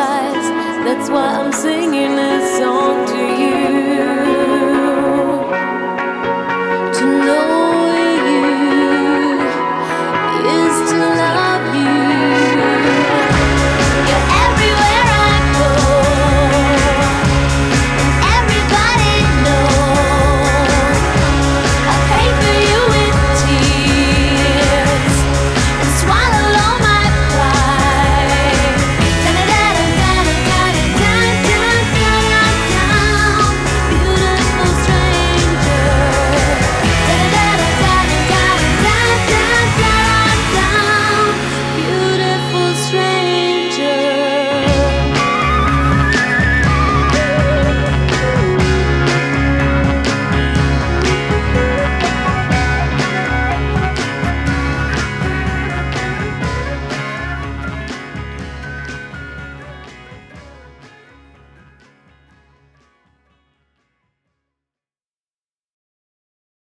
That's why I'm singing this song to you.